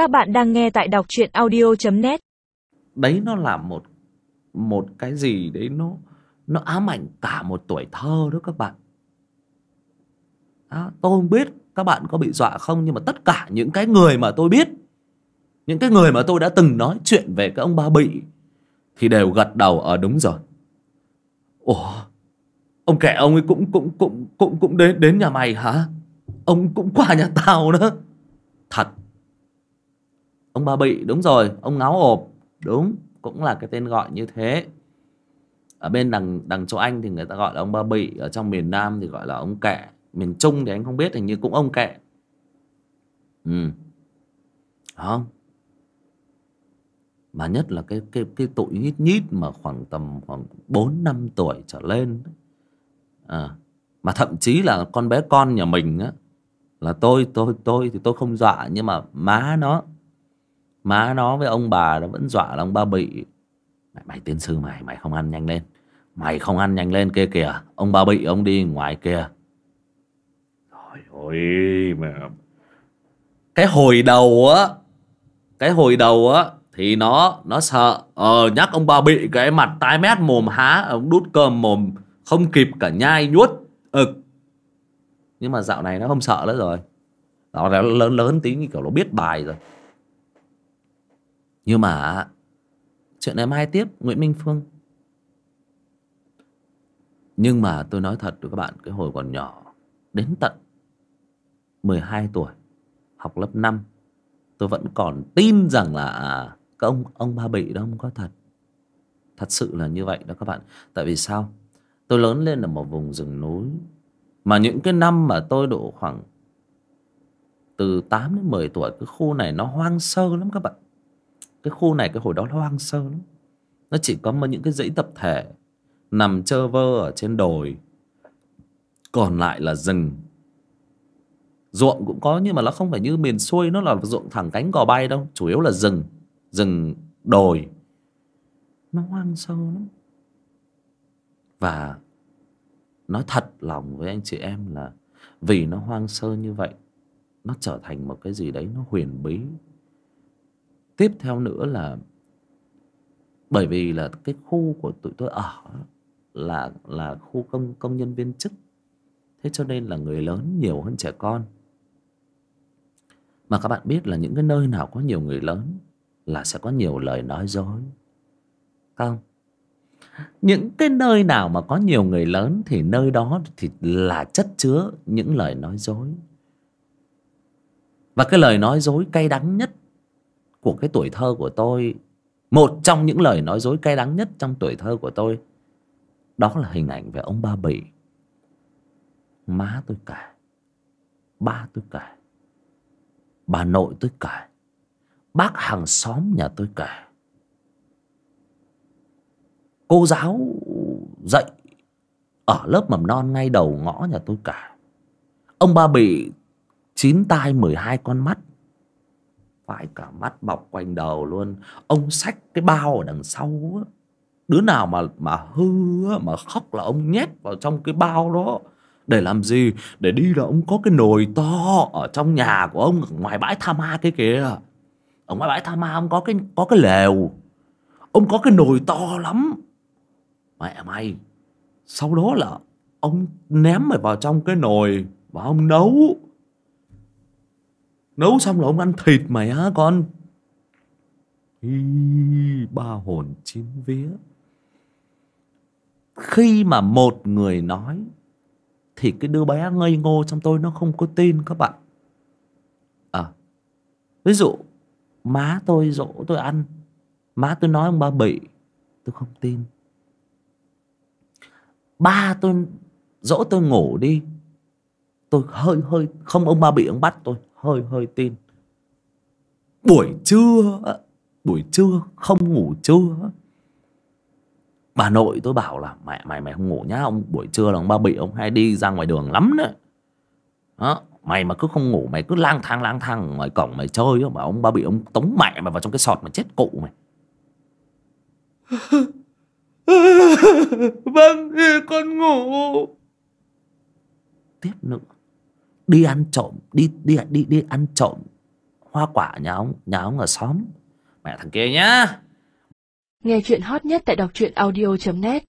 Các bạn đang nghe tại đọc truyện audio.net đấy nó là một một cái gì đấy nó nó ám ảnh cả một tuổi thơ đó các bạn. Đó, tôi không biết các bạn có bị dọa không nhưng mà tất cả những cái người mà tôi biết những cái người mà tôi đã từng nói chuyện về cái ông ba bị thì đều gật đầu ở đúng rồi. Ủa ông kẻ ông ấy cũng cũng cũng cũng cũng đến đến nhà mày hả? Ông cũng qua nhà tao nữa thật ông ba bị đúng rồi. Ông ngáo ộp. Đúng cũng là cái tên gọi như thế. Ở bên đằng đằng chỗ anh thì người ta gọi là ông ba bị. Ở trong miền nam thì gọi là ông kẹ miền trung thì anh không biết hình như cũng ông kẹ ừ. Không mà nhất là cái cái cái tụi nhít nhít mà khoảng tầm khoảng bốn năm tuổi trở lên. À, mà thậm chí là con bé con nhà mình á là tôi tôi tôi thì tôi không dọa nhưng mà má nó má nó với ông bà nó vẫn dọa là ông ba bị. Mày, mày tiến sư mày mày không ăn nhanh lên. Mày không ăn nhanh lên kia kìa. Ông ba bị ông đi ngoài kia. Rồi ôi mà. Cái hồi đầu á cái hồi đầu á thì nó nó sợ. Ờ nhắc ông ba bị cái mặt tái mét mồm há ông đút cơm mồm không kịp cả nhai nhuốt ực. Nhưng mà dạo này nó không sợ nữa rồi. Nó lớn lớn tí như kiểu nó biết bài rồi nhưng mà, chuyện này mai tiếp Nguyễn Minh Phương. Nhưng mà tôi nói thật với các bạn, cái hồi còn nhỏ, đến tận 12 tuổi, học lớp 5 tôi vẫn còn tin rằng là à, cái ông ông ba bị đó không có thật. Thật sự là như vậy đó các bạn. Tại vì sao? Tôi lớn lên ở một vùng rừng núi, mà những cái năm mà tôi độ khoảng từ 8 đến 10 tuổi, cái khu này nó hoang sơ lắm các bạn cái khu này, cái hồi đó nó hoang sơ lắm. Nó chỉ có những cái dãy tập thể nằm trơ vơ ở trên đồi. Còn lại là rừng. Ruộng cũng có, nhưng mà nó không phải như miền xuôi, nó là ruộng thẳng cánh cò bay đâu. Chủ yếu là rừng rừng đồi. Nó hoang sơ lắm. Và nói thật lòng với anh chị em là vì nó hoang sơ như vậy, nó trở thành một cái gì đấy nó huyền bí tiếp theo nữa là bởi vì là cái khu của tụi tôi ở là là khu công công nhân viên chức. Thế cho nên là người lớn nhiều hơn trẻ con. Mà các bạn biết là những cái nơi nào có nhiều người lớn là sẽ có nhiều lời nói dối. Không? Những cái nơi nào mà có nhiều người lớn thì nơi đó thì là chất chứa những lời nói dối. Và cái lời nói dối cay đắng nhất của cái tuổi thơ của tôi, một trong những lời nói dối cay đắng nhất trong tuổi thơ của tôi, đó là hình ảnh về ông ba bỉ. Má tôi kể, ba tôi kể, bà nội tôi kể, bác hàng xóm nhà tôi kể. Cô giáo dạy ở lớp mầm non ngay đầu ngõ nhà tôi cả ông ba bị chín tai mười hai con mắt vãi cả mắt bọc quanh đầu luôn. Ông xách cái bao ở đằng sau á. Đứa nào mà mà hư á, mà khóc là ông nhét vào trong cái bao đó. Để làm gì? Để đi là ông có cái nồi to ở trong nhà của ông ngoài bãi tha ma cái kìa. Ở ngoài bãi tha ma ông có cái có cái lều. Ông có cái nồi to lắm. Mẹ mày sau đó là ông ném mày vào trong cái nồi và ông nấu nấu xong là ông ăn thịt mày á con. Ý, ba hồn chín vía. Khi mà một người nói thì cái đứa bé ngây ngô trong tôi nó không có tin các bạn. À ví dụ má tôi dỗ tôi ăn. Má tôi nói ông ba bị tôi không tin. Ba tôi dỗ tôi ngủ đi. Tôi hơi hơi không ông ba bị ông bắt tôi hơi hơi tin. Buổi trưa buổi trưa không ngủ trưa bà nội tôi bảo là mẹ mày mày không ngủ nhá ông buổi trưa là ông ba bị ông hay đi ra ngoài đường lắm đấy. Đó mày mà cứ không ngủ mày cứ lang thang lang thang ngoài cổng mày chơi mà ông ba bị ông tống mẹ mày vào trong cái sọt mà chết cụ mày. Vâng con ngủ. Tiếp nữa đi ăn trộm, đi đi đi đi ăn trộm. Hoa quả nhà ông nhà ông ở xóm. Mẹ thằng kia nhá. Nghe chuyện hot nhất tại đọc truyện audio.net